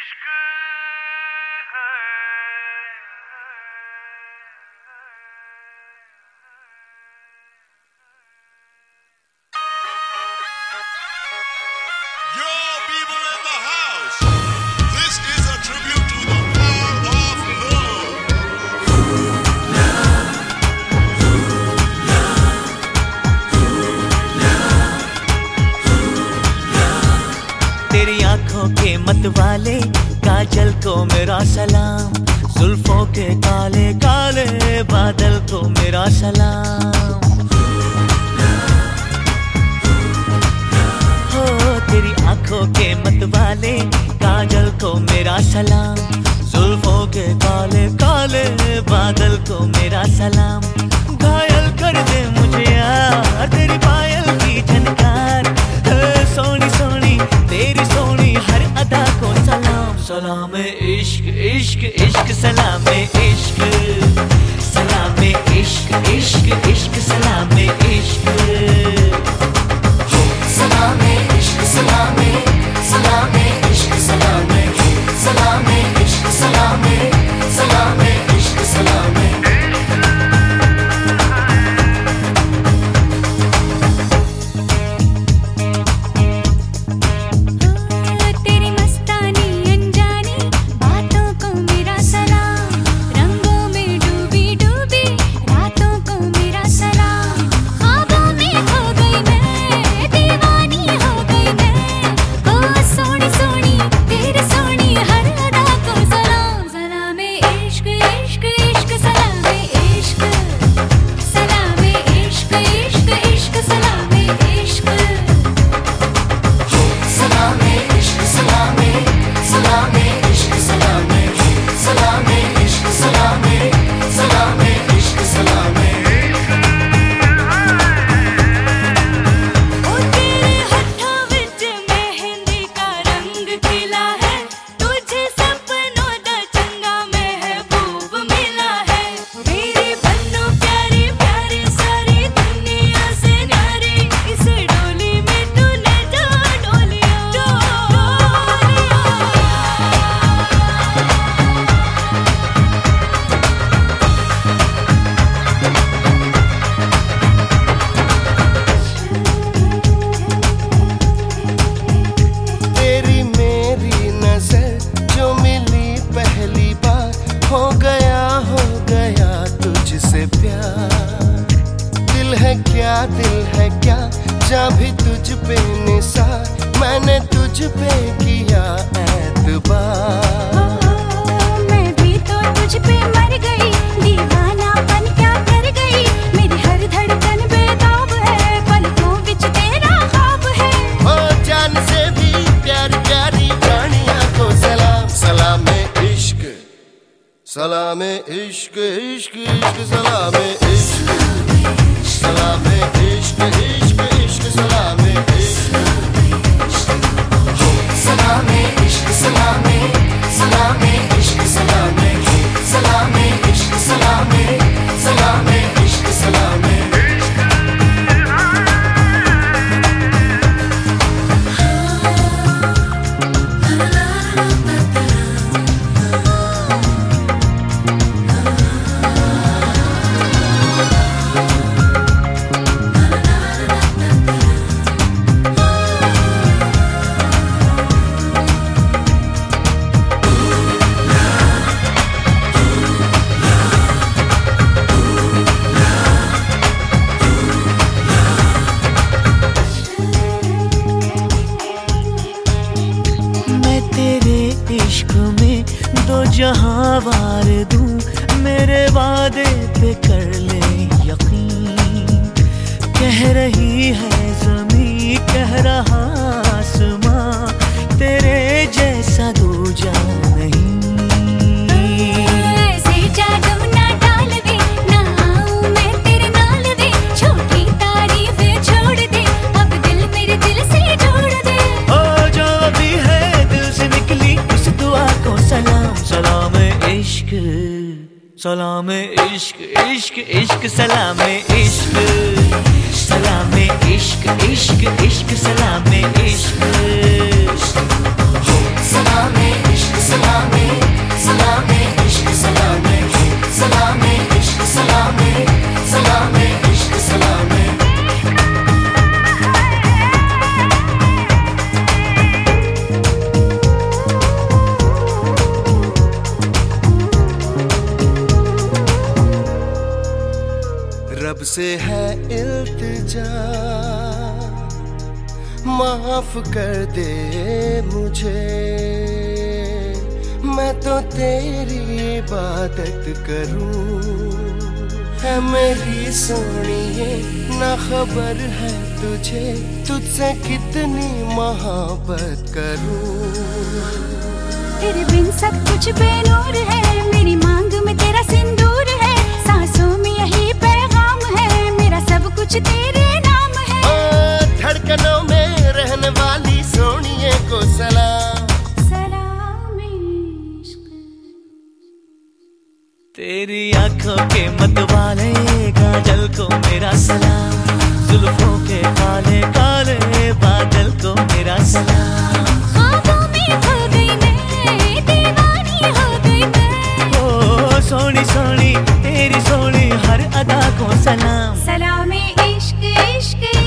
aşkım. मत वाले काजल को मेरा सलाम। जुल्फों के काले काले बादल को मेरा सलाम। हो, तेरी आँखों के मत वाले काजल को मेरा सलाम। जुल्फों के काले काले बादल को मेरा सलाम। घायल कर दे मुझे सलाम इश्क इश्क इश्क सलाम इश्क। सलाम इश्क इश्क इश्क है क्या, दिल है क्या? जा भी तुझ पे निशा मैंने तुझ पे किया एतबार। मैं भी तो तुझ पे मर गई। दीवानापन क्या इश्क इश्क इश्क सलाम इश्क। सलाम इश्क इश्क इश्क सलाम दो जहाँ वार दू मेरे वादे पे कर ले यकीन। कह रही है सलाम इश्क इश्क इश्क सलाम इश्क। सलाम इश्क इश्क इश्क सलाम से है इल्तिजा, माफ़ कर दे मुझे। मैं तो तेरी इबादत करूँ। है मेरी सोनिए ना खबर है तुझे। तुझसे कितनी मोहब्बत करूँ। तेरे बिन सब कुछ बेनूर है कुछ तेरे नाम है। ओ, धड़कनों में रहने वाली सोनिए को सलाम। सलाम तेरी आँखों के मतवाले काजल को मेरा सलाम। जुल्फों के काले काले बादल को मेरा सलाम। सोनी सोनी तेरी सोनी हर अदा को सलाम। सलामी Esqueci.